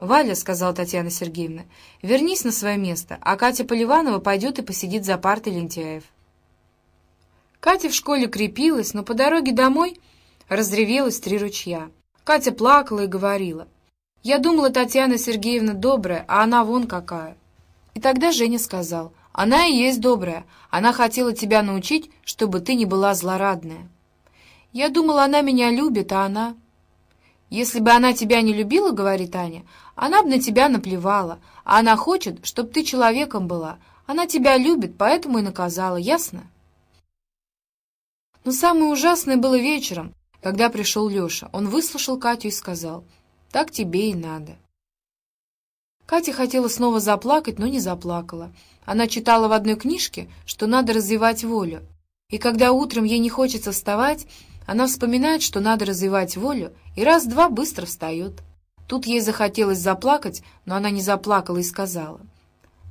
«Валя», — сказала Татьяна Сергеевна, — «вернись на свое место, а Катя Поливанова пойдет и посидит за партой лентяев». Катя в школе крепилась, но по дороге домой разревелась три ручья. Катя плакала и говорила. «Я думала, Татьяна Сергеевна добрая, а она вон какая». И тогда Женя сказал, «Она и есть добрая. Она хотела тебя научить, чтобы ты не была злорадная». «Я думала, она меня любит, а она...» «Если бы она тебя не любила, — говорит Аня, — она бы на тебя наплевала, а она хочет, чтобы ты человеком была. Она тебя любит, поэтому и наказала, ясно?» Но самое ужасное было вечером, когда пришел Леша. Он выслушал Катю и сказал, «Так тебе и надо». Катя хотела снова заплакать, но не заплакала. Она читала в одной книжке, что надо развивать волю. И когда утром ей не хочется вставать, она вспоминает, что надо развивать волю, и раз-два быстро встает. Тут ей захотелось заплакать, но она не заплакала и сказала.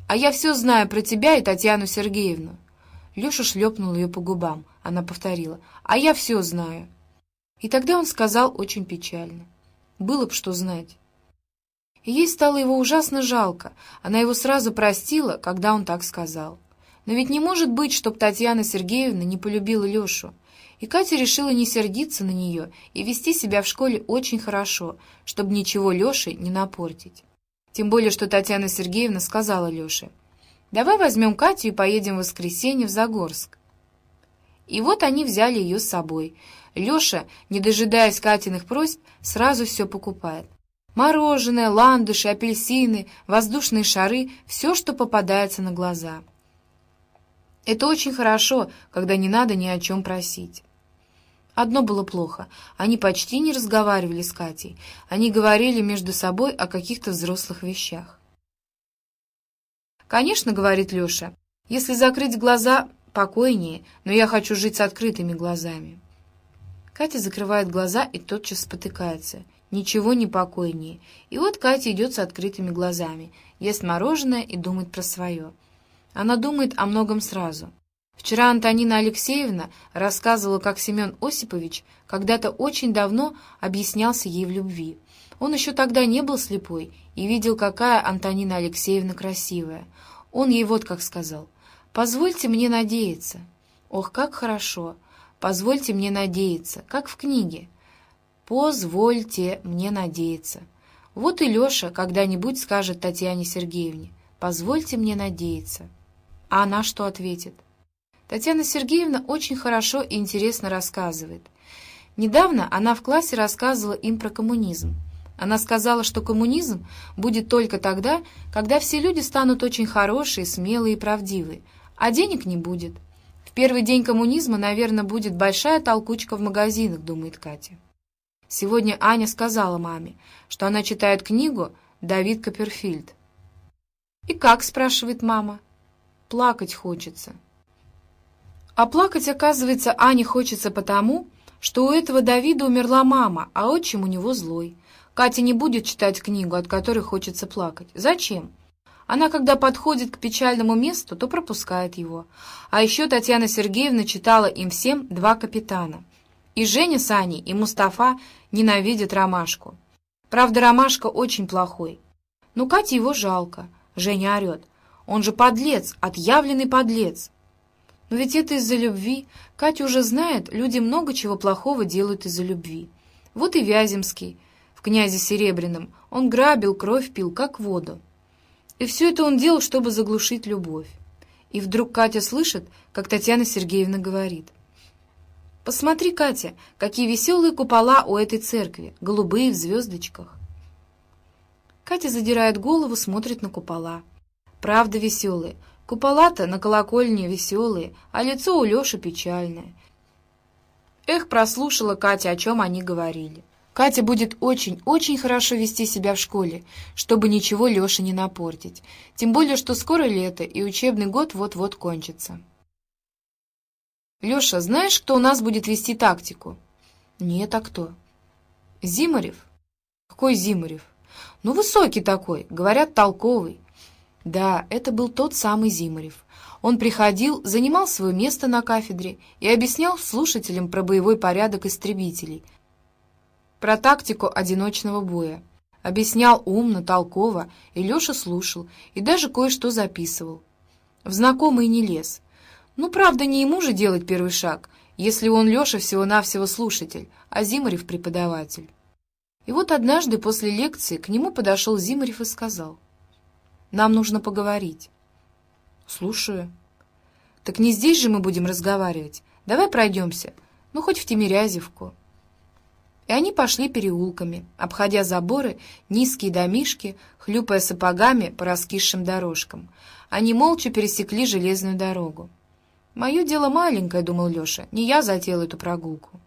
«А я все знаю про тебя и Татьяну Сергеевну». Леша шлепнул ее по губам. Она повторила. «А я все знаю». И тогда он сказал очень печально. «Было б что знать». И ей стало его ужасно жалко. Она его сразу простила, когда он так сказал. Но ведь не может быть, чтоб Татьяна Сергеевна не полюбила Лешу. И Катя решила не сердиться на нее и вести себя в школе очень хорошо, чтобы ничего Леше не напортить. Тем более, что Татьяна Сергеевна сказала Леше, «Давай возьмем Катю и поедем в воскресенье в Загорск». И вот они взяли ее с собой. Леша, не дожидаясь Катиных просьб, сразу все покупает. Мороженое, ландыши, апельсины, воздушные шары — все, что попадается на глаза. Это очень хорошо, когда не надо ни о чем просить. Одно было плохо. Они почти не разговаривали с Катей. Они говорили между собой о каких-то взрослых вещах. «Конечно, — говорит Леша, — если закрыть глаза, покойнее, но я хочу жить с открытыми глазами». Катя закрывает глаза и тотчас спотыкается. Ничего не покойнее. И вот Катя идет с открытыми глазами, ест мороженое и думает про свое. Она думает о многом сразу. Вчера Антонина Алексеевна рассказывала, как Семен Осипович когда-то очень давно объяснялся ей в любви. Он еще тогда не был слепой и видел, какая Антонина Алексеевна красивая. Он ей вот как сказал. «Позвольте мне надеяться». Ох, как хорошо! «Позвольте мне надеяться», как в книге. «Позвольте мне надеяться». Вот и Леша когда-нибудь скажет Татьяне Сергеевне «Позвольте мне надеяться». А она что ответит? Татьяна Сергеевна очень хорошо и интересно рассказывает. Недавно она в классе рассказывала им про коммунизм. Она сказала, что коммунизм будет только тогда, когда все люди станут очень хорошие, смелые и правдивые, а денег не будет. В первый день коммунизма, наверное, будет большая толкучка в магазинах, думает Катя. Сегодня Аня сказала маме, что она читает книгу «Давид Копперфильд». «И как?» — спрашивает мама. «Плакать хочется». А плакать, оказывается, Ане хочется потому, что у этого Давида умерла мама, а отчим у него злой. Катя не будет читать книгу, от которой хочется плакать. Зачем? Она, когда подходит к печальному месту, то пропускает его. А еще Татьяна Сергеевна читала им всем «Два капитана». И Женя с Аней, и Мустафа ненавидят Ромашку. Правда, Ромашка очень плохой. Но Кате его жалко. Женя орет. Он же подлец, отъявленный подлец. Но ведь это из-за любви. Катя уже знает, люди много чего плохого делают из-за любви. Вот и Вяземский в «Князе Серебряном». Он грабил, кровь пил, как воду. И все это он делал, чтобы заглушить любовь. И вдруг Катя слышит, как Татьяна Сергеевна говорит. «Посмотри, Катя, какие веселые купола у этой церкви, голубые в звездочках». Катя задирает голову, смотрит на купола. Правда веселые, Купола-то на колокольне веселые, а лицо у Леши печальное. Эх, прослушала Катя, о чем они говорили. Катя будет очень-очень хорошо вести себя в школе, чтобы ничего Леше не напортить. Тем более, что скоро лето, и учебный год вот-вот кончится. «Леша, знаешь, кто у нас будет вести тактику?» «Нет, а кто?» «Зимарев». «Какой Зимарев?» «Ну, высокий такой, говорят, толковый. Да, это был тот самый Зимарев. Он приходил, занимал свое место на кафедре и объяснял слушателям про боевой порядок истребителей, про тактику одиночного боя. Объяснял умно, толково, и Леша слушал, и даже кое-что записывал. В знакомый не лез. Ну, правда, не ему же делать первый шаг, если он, Леша, всего-навсего слушатель, а Зимарев — преподаватель. И вот однажды после лекции к нему подошел Зимарев и сказал, «Нам нужно поговорить». «Слушаю». «Так не здесь же мы будем разговаривать. Давай пройдемся, ну, хоть в Тимирязевку». И они пошли переулками, обходя заборы, низкие домишки, хлюпая сапогами по раскисшим дорожкам. Они молча пересекли железную дорогу. «Мое дело маленькое», — думал Леша, — «не я затеял эту прогулку».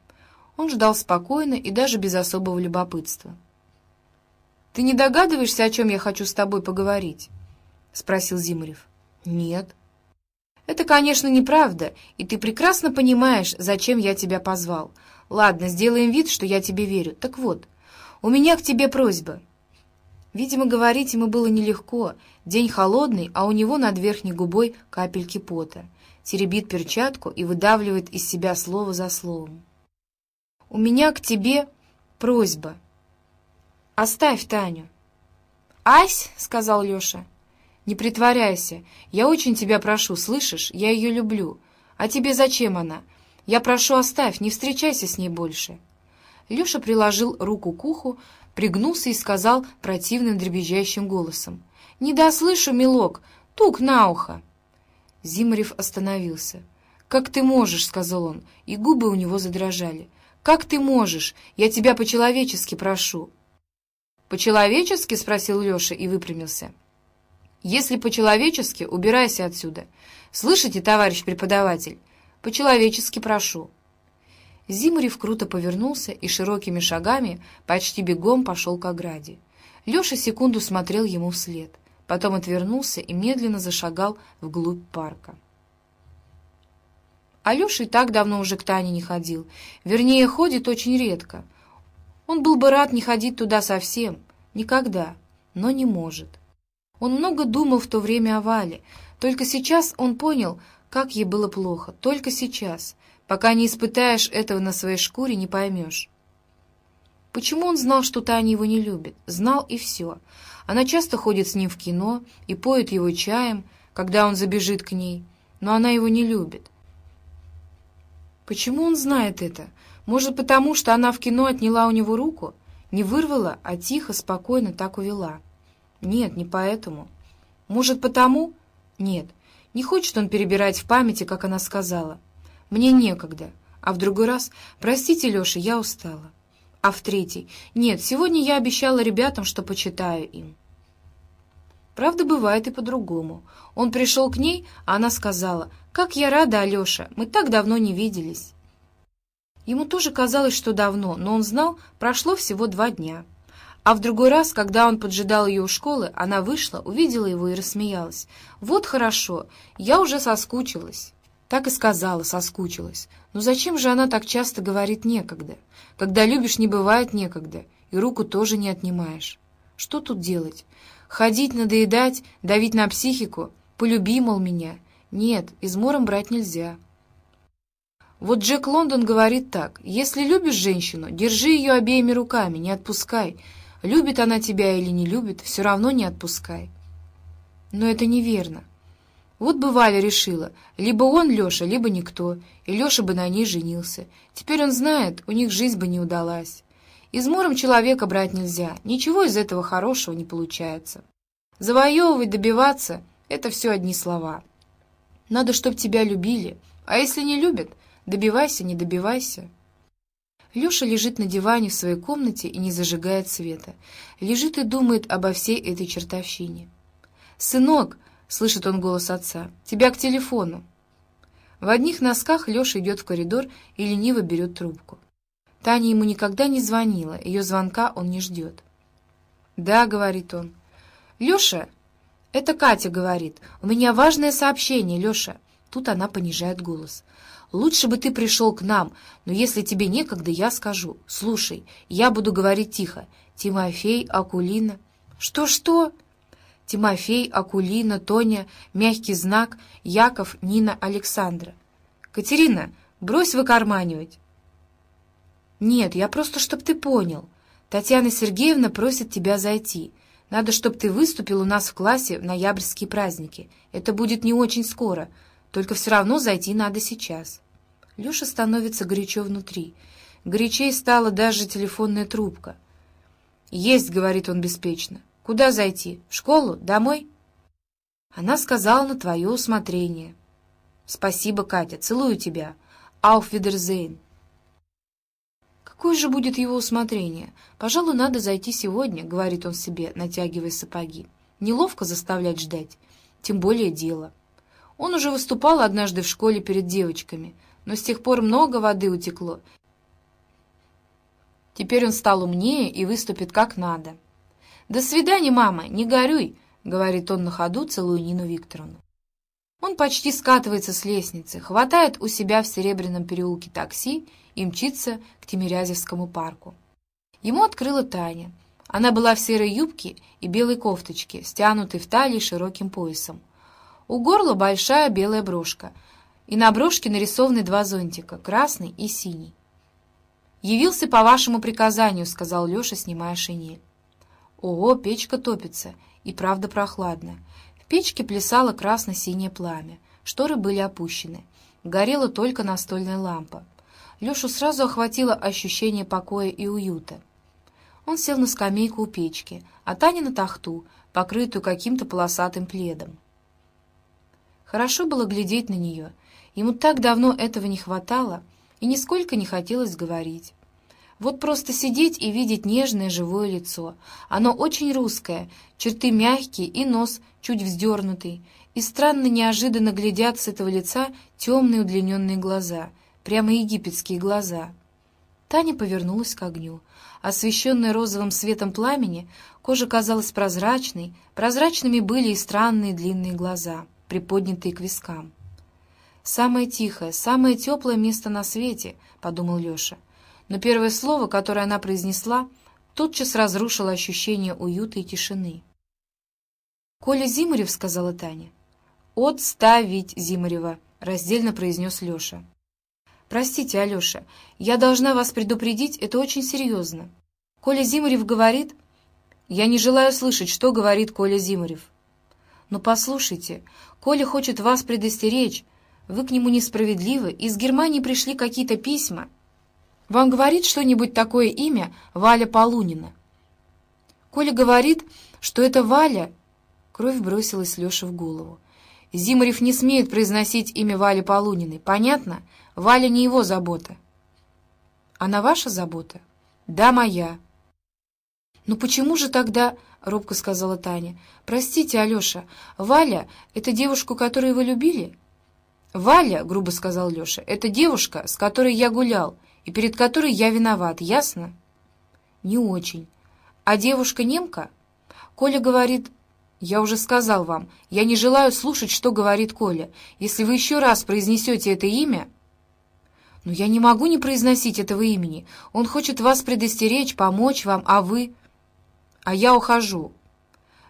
Он ждал спокойно и даже без особого любопытства. «Ты не догадываешься, о чем я хочу с тобой поговорить?» — спросил Зимарев. «Нет». «Это, конечно, неправда, и ты прекрасно понимаешь, зачем я тебя позвал. Ладно, сделаем вид, что я тебе верю. Так вот, у меня к тебе просьба». Видимо, говорить ему было нелегко. День холодный, а у него над верхней губой капельки пота. Теребит перчатку и выдавливает из себя слово за словом. «У меня к тебе просьба. Оставь Таню». «Ась!» — сказал Леша. «Не притворяйся. Я очень тебя прошу, слышишь? Я ее люблю. А тебе зачем она? Я прошу, оставь, не встречайся с ней больше». Леша приложил руку к уху, пригнулся и сказал противным дребезжащим голосом. «Не дослышу, милок, тук на ухо!» Зимарев остановился. «Как ты можешь?» — сказал он, и губы у него задрожали. «Как ты можешь? Я тебя по-человечески прошу». «По-человечески?» — спросил Леша и выпрямился. «Если по-человечески, убирайся отсюда. Слышите, товарищ преподаватель? По-человечески прошу». Зимарев круто повернулся и широкими шагами, почти бегом, пошел к ограде. Леша секунду смотрел ему вслед, потом отвернулся и медленно зашагал вглубь парка. Алеша и так давно уже к Тане не ходил, вернее, ходит очень редко. Он был бы рад не ходить туда совсем, никогда, но не может. Он много думал в то время о Вале, только сейчас он понял, как ей было плохо, только сейчас, Пока не испытаешь этого на своей шкуре, не поймешь. Почему он знал, что Таня его не любит? Знал и все. Она часто ходит с ним в кино и поет его чаем, когда он забежит к ней, но она его не любит. Почему он знает это? Может, потому, что она в кино отняла у него руку? Не вырвала, а тихо, спокойно так увела. Нет, не поэтому. Может, потому? Нет, не хочет он перебирать в памяти, как она сказала. Мне некогда. А в другой раз, простите, Леша, я устала. А в третий, нет, сегодня я обещала ребятам, что почитаю им. Правда, бывает и по-другому. Он пришел к ней, а она сказала, «Как я рада, Алеша, мы так давно не виделись». Ему тоже казалось, что давно, но он знал, прошло всего два дня. А в другой раз, когда он поджидал ее у школы, она вышла, увидела его и рассмеялась. «Вот хорошо, я уже соскучилась». Так и сказала, соскучилась. Но зачем же она так часто говорит «некогда»? Когда любишь, не бывает некогда, и руку тоже не отнимаешь. Что тут делать? Ходить, надоедать, давить на психику? Полюби, мол, меня. Нет, измором брать нельзя. Вот Джек Лондон говорит так. Если любишь женщину, держи ее обеими руками, не отпускай. Любит она тебя или не любит, все равно не отпускай. Но это неверно. Вот бы Валя решила, либо он Леша, либо никто, и Леша бы на ней женился. Теперь он знает, у них жизнь бы не удалась. Измором человека брать нельзя, ничего из этого хорошего не получается. Завоевывать, добиваться — это все одни слова. Надо, чтоб тебя любили, а если не любят, добивайся, не добивайся. Леша лежит на диване в своей комнате и не зажигает света. Лежит и думает обо всей этой чертовщине. «Сынок!» слышит он голос отца. «Тебя к телефону». В одних носках Леша идет в коридор и лениво берет трубку. Таня ему никогда не звонила, ее звонка он не ждет. «Да», — говорит он. «Леша!» «Это Катя говорит. У меня важное сообщение, Леша». Тут она понижает голос. «Лучше бы ты пришел к нам, но если тебе некогда, я скажу. Слушай, я буду говорить тихо. Тимофей, Акулина...» «Что-что?» Тимофей, Акулина, Тоня, Мягкий знак, Яков, Нина, Александра. «Катерина, брось выкарманивать!» «Нет, я просто, чтоб ты понял. Татьяна Сергеевна просит тебя зайти. Надо, чтобы ты выступил у нас в классе в ноябрьские праздники. Это будет не очень скоро, только все равно зайти надо сейчас». Леша становится горячо внутри. Горячей стала даже телефонная трубка. «Есть», — говорит он беспечно. «Куда зайти? В школу? Домой?» Она сказала на твое усмотрение. «Спасибо, Катя. Целую тебя. Ауфвидерзейн». Какое же будет его усмотрение? Пожалуй, надо зайти сегодня, — говорит он себе, натягивая сапоги. Неловко заставлять ждать, тем более дело. Он уже выступал однажды в школе перед девочками, но с тех пор много воды утекло. Теперь он стал умнее и выступит как надо. «До свидания, мама, не горюй», — говорит он на ходу, целуя Нину Викторовну. Он почти скатывается с лестницы, хватает у себя в Серебряном переулке такси и мчится к Тимирязевскому парку. Ему открыла Таня. Она была в серой юбке и белой кофточке, стянутой в талии широким поясом. У горла большая белая брошка, и на брошке нарисованы два зонтика, красный и синий. «Явился по вашему приказанию», — сказал Леша, снимая шинель. Ого, печка топится, и правда прохладно печке плясало красно-синее пламя, шторы были опущены. Горела только настольная лампа. Лешу сразу охватило ощущение покоя и уюта. Он сел на скамейку у печки, а Таня на тахту, покрытую каким-то полосатым пледом. Хорошо было глядеть на нее. Ему так давно этого не хватало, и нисколько не хотелось говорить. Вот просто сидеть и видеть нежное живое лицо. Оно очень русское, черты мягкие и нос чуть вздернутый. И странно неожиданно глядят с этого лица темные удлиненные глаза, прямо египетские глаза. Таня повернулась к огню. Освещенная розовым светом пламени, кожа казалась прозрачной, прозрачными были и странные длинные глаза, приподнятые к вискам. «Самое тихое, самое теплое место на свете», — подумал Леша — но первое слово, которое она произнесла, тотчас разрушило ощущение уюта и тишины. «Коля Зимарев», — сказала Таня. «Отставить Зимарева», — раздельно произнес Леша. «Простите, Алеша, я должна вас предупредить, это очень серьезно. Коля Зимарев говорит...» «Я не желаю слышать, что говорит Коля Зимарев». «Но послушайте, Коля хочет вас предостеречь. Вы к нему несправедливы, из Германии пришли какие-то письма». Вам говорит что-нибудь такое имя Валя Полунина?» Коля говорит, что это Валя... Кровь бросилась Леше в голову. Зимарев не смеет произносить имя Вали Полуниной. Понятно? Валя не его забота. Она ваша забота? Да, моя. «Ну почему же тогда...» — робко сказала Таня. «Простите, Алеша, Валя — это девушку, которую вы любили?» «Валя», — грубо сказал Леша, — «это девушка, с которой я гулял, и перед которой я виноват, ясно? Не очень. А девушка немка? Коля говорит... Я уже сказал вам, я не желаю слушать, что говорит Коля. Если вы еще раз произнесете это имя... Но я не могу не произносить этого имени. Он хочет вас предостеречь, помочь вам, а вы... А я ухожу.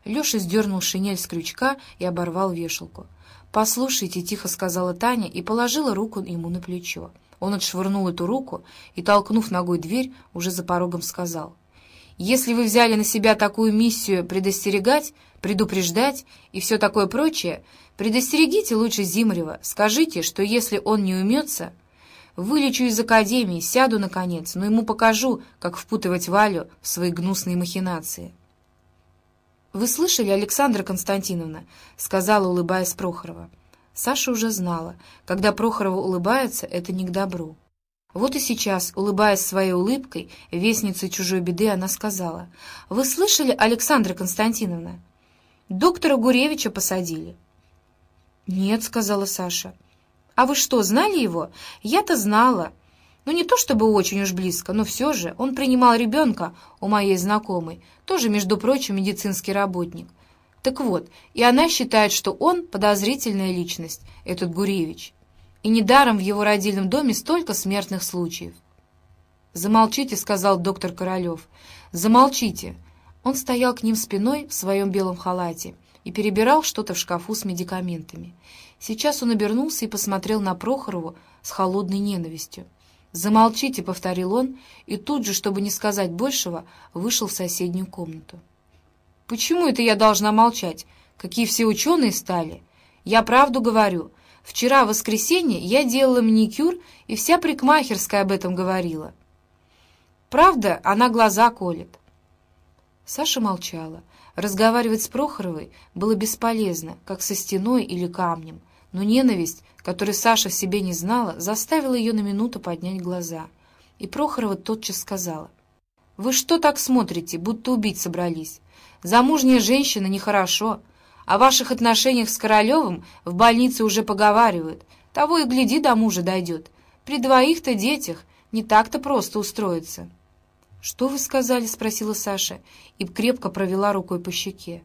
Леша сдернул шинель с крючка и оборвал вешалку. «Послушайте», — тихо сказала Таня и положила руку ему на плечо. Он отшвырнул эту руку и, толкнув ногой дверь, уже за порогом сказал. «Если вы взяли на себя такую миссию предостерегать, предупреждать и все такое прочее, предостерегите лучше Зимрева, скажите, что если он не умется, вылечу из академии, сяду, наконец, но ему покажу, как впутывать Валю в свои гнусные махинации». «Вы слышали, Александра Константиновна?» — сказала, улыбаясь Прохорова. Саша уже знала, когда Прохорова улыбается, это не к добру. Вот и сейчас, улыбаясь своей улыбкой, вестницей чужой беды, она сказала, «Вы слышали, Александра Константиновна? Доктора Гуревича посадили». «Нет», — сказала Саша. «А вы что, знали его? Я-то знала. Ну, не то чтобы очень уж близко, но все же он принимал ребенка у моей знакомой, тоже, между прочим, медицинский работник. Так вот, и она считает, что он подозрительная личность, этот Гуревич. И недаром в его родильном доме столько смертных случаев. «Замолчите», — сказал доктор Королев. «Замолчите». Он стоял к ним спиной в своем белом халате и перебирал что-то в шкафу с медикаментами. Сейчас он обернулся и посмотрел на Прохорову с холодной ненавистью. «Замолчите», — повторил он, и тут же, чтобы не сказать большего, вышел в соседнюю комнату. «Почему это я должна молчать? Какие все ученые стали? Я правду говорю. Вчера, в воскресенье, я делала маникюр, и вся прикмахерская об этом говорила. Правда, она глаза колет». Саша молчала. Разговаривать с Прохоровой было бесполезно, как со стеной или камнем, но ненависть, которой Саша в себе не знала, заставила ее на минуту поднять глаза. И Прохорова тотчас сказала, «Вы что так смотрите, будто убить собрались? Замужняя женщина нехорошо. О ваших отношениях с Королевым в больнице уже поговаривают. Того и гляди, до мужа дойдет. При двоих-то детях не так-то просто устроиться». «Что вы сказали?» — спросила Саша и крепко провела рукой по щеке.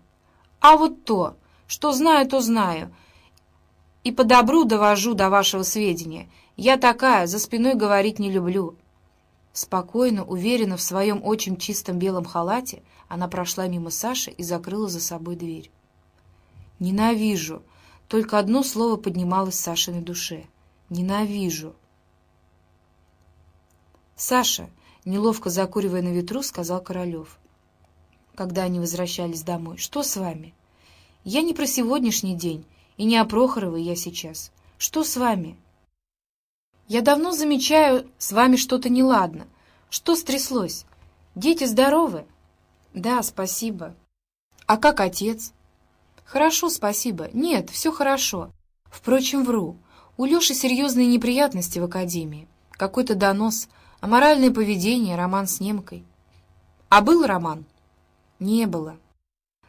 «А вот то! Что знаю, то знаю и по добру довожу до вашего сведения. Я такая, за спиной говорить не люблю». Спокойно, уверенно в своем очень чистом белом халате она прошла мимо Саши и закрыла за собой дверь. «Ненавижу!» Только одно слово поднималось в Сашиной душе. «Ненавижу!» «Саша!» — неловко закуривая на ветру, сказал Королев, когда они возвращались домой. «Что с вами?» «Я не про сегодняшний день. И не о Прохоровой я сейчас. Что с вами? Я давно замечаю, с вами что-то неладно. Что стряслось? Дети здоровы? Да, спасибо. А как отец? Хорошо, спасибо. Нет, все хорошо. Впрочем, вру. У Леши серьезные неприятности в академии. Какой-то донос, аморальное поведение, роман с немкой. А был роман? Не было.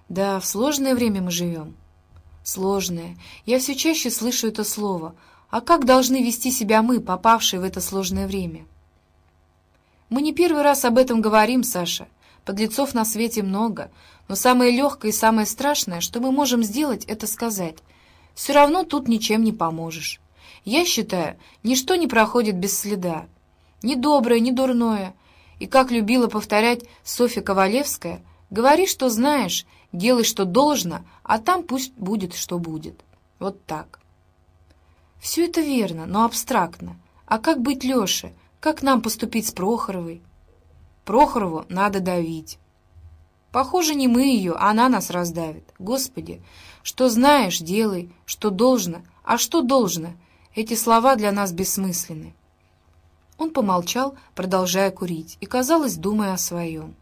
Да, в сложное время мы живем сложное. Я все чаще слышу это слово. А как должны вести себя мы, попавшие в это сложное время? Мы не первый раз об этом говорим, Саша. Подлецов на свете много, но самое легкое и самое страшное, что мы можем сделать, это сказать. Все равно тут ничем не поможешь. Я считаю, ничто не проходит без следа. Ни доброе, ни дурное. И как любила повторять Софья Ковалевская, говори, что знаешь, Делай, что должно, а там пусть будет, что будет. Вот так. Все это верно, но абстрактно. А как быть Леше? Как нам поступить с Прохоровой? Прохорову надо давить. Похоже, не мы ее, а она нас раздавит. Господи, что знаешь, делай, что должно, а что должно? Эти слова для нас бессмысленны. Он помолчал, продолжая курить, и, казалось, думая о своем.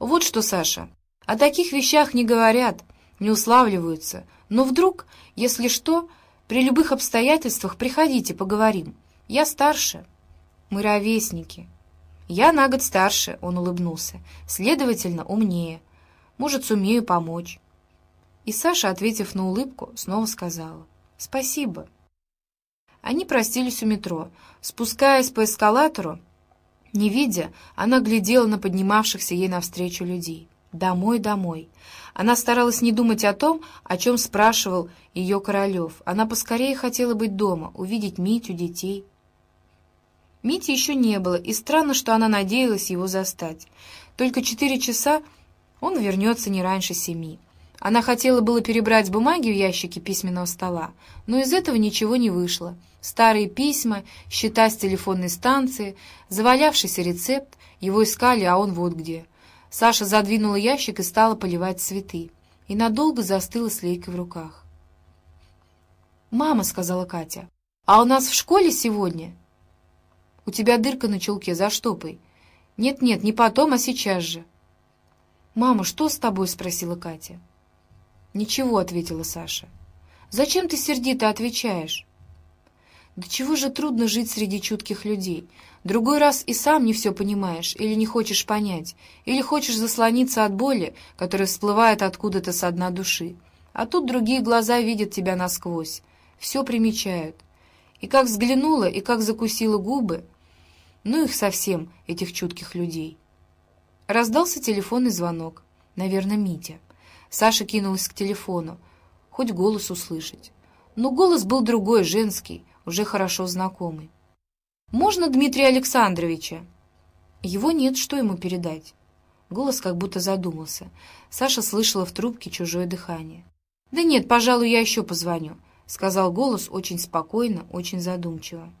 «Вот что, Саша, о таких вещах не говорят, не уславливаются. Но вдруг, если что, при любых обстоятельствах приходите, поговорим. Я старше. Мы ровесники. Я на год старше, он улыбнулся. Следовательно, умнее. Может, сумею помочь. И Саша, ответив на улыбку, снова сказала «Спасибо». Они простились у метро. Спускаясь по эскалатору, не видя, она глядела на поднимавшихся ей навстречу людей. Домой, домой. Она старалась не думать о том, о чем спрашивал ее Королев. Она поскорее хотела быть дома, увидеть Митю, детей. Мити еще не было, и странно, что она надеялась его застать. Только четыре часа он вернется не раньше семи. Она хотела было перебрать бумаги в ящике письменного стола, но из этого ничего не вышло. Старые письма, счета с телефонной станции, завалявшийся рецепт, его искали, а он вот где — Саша задвинула ящик и стала поливать цветы. И надолго застыла с лейкой в руках. «Мама», — сказала Катя, — «а у нас в школе сегодня?» «У тебя дырка на чулке, заштопай». «Нет-нет, не потом, а сейчас же». «Мама, что с тобой?» — спросила Катя. «Ничего», — ответила Саша. «Зачем ты сердито отвечаешь?» «Да чего же трудно жить среди чутких людей? Другой раз и сам не все понимаешь, или не хочешь понять, или хочешь заслониться от боли, которая всплывает откуда-то со дна души. А тут другие глаза видят тебя насквозь, все примечают. И как взглянула, и как закусила губы, ну их совсем, этих чутких людей. Раздался телефонный звонок. Наверное, Митя. Саша кинулась к телефону, хоть голос услышать. Но голос был другой, женский, уже хорошо знакомый. «Можно Дмитрия Александровича?» «Его нет, что ему передать?» Голос как будто задумался. Саша слышала в трубке чужое дыхание. «Да нет, пожалуй, я еще позвоню», — сказал голос очень спокойно, очень задумчиво.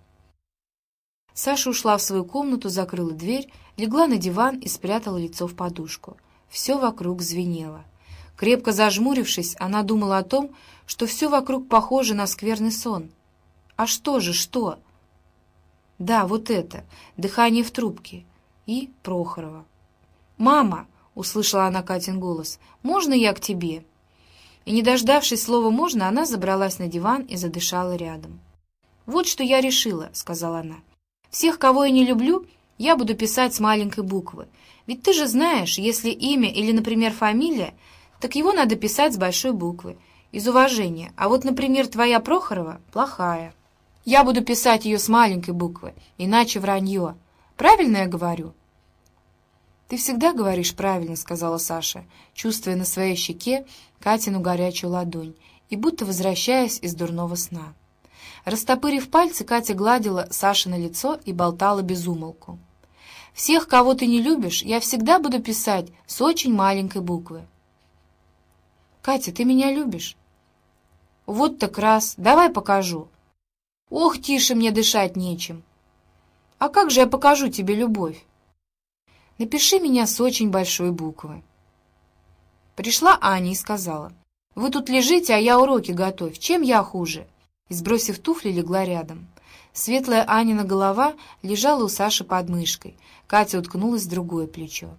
Саша ушла в свою комнату, закрыла дверь, легла на диван и спрятала лицо в подушку. Все вокруг звенело. Крепко зажмурившись, она думала о том, что все вокруг похоже на скверный сон. А что же, что? Да, вот это, дыхание в трубке. И Прохорова. «Мама!» — услышала она Катин голос. «Можно я к тебе?» И, не дождавшись слова «можно», она забралась на диван и задышала рядом. «Вот что я решила», — сказала она. «Всех, кого я не люблю, я буду писать с маленькой буквы. Ведь ты же знаешь, если имя или, например, фамилия, так его надо писать с большой буквы, из уважения. А вот, например, твоя Прохорова плохая. Я буду писать ее с маленькой буквы, иначе вранье. Правильно я говорю?» «Ты всегда говоришь правильно», — сказала Саша, чувствуя на своей щеке Катину горячую ладонь и будто возвращаясь из дурного сна. Растопырив пальцы, Катя гладила Саше на лицо и болтала без умолку. «Всех, кого ты не любишь, я всегда буду писать с очень маленькой буквы». «Катя, ты меня любишь?» «Вот так раз. Давай покажу». «Ох, тише, мне дышать нечем». «А как же я покажу тебе любовь?» «Напиши меня с очень большой буквы». Пришла Аня и сказала, «Вы тут лежите, а я уроки готовь. Чем я хуже?» И, сбросив туфли, легла рядом. Светлая Анина голова лежала у Саши под мышкой. Катя уткнулась в другое плечо.